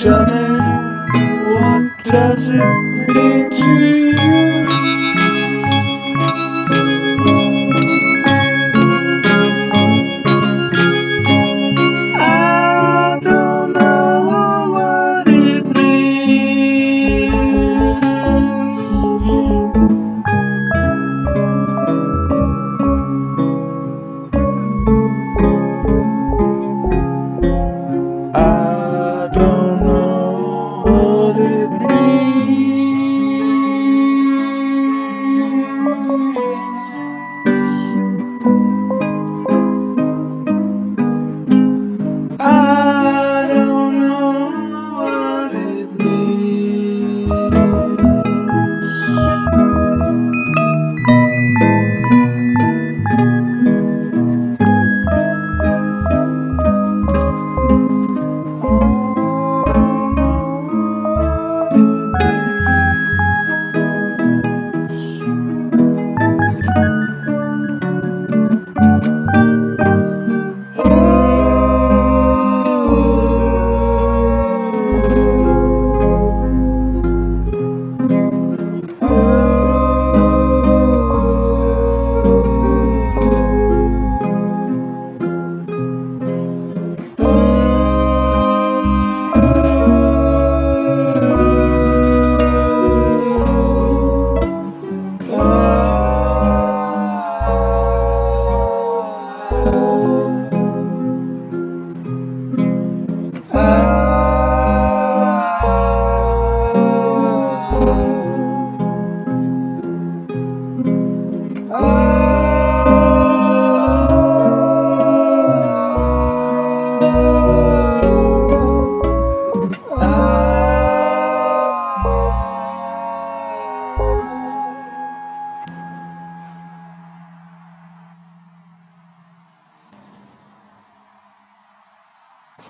Tell me, what does it mean to you?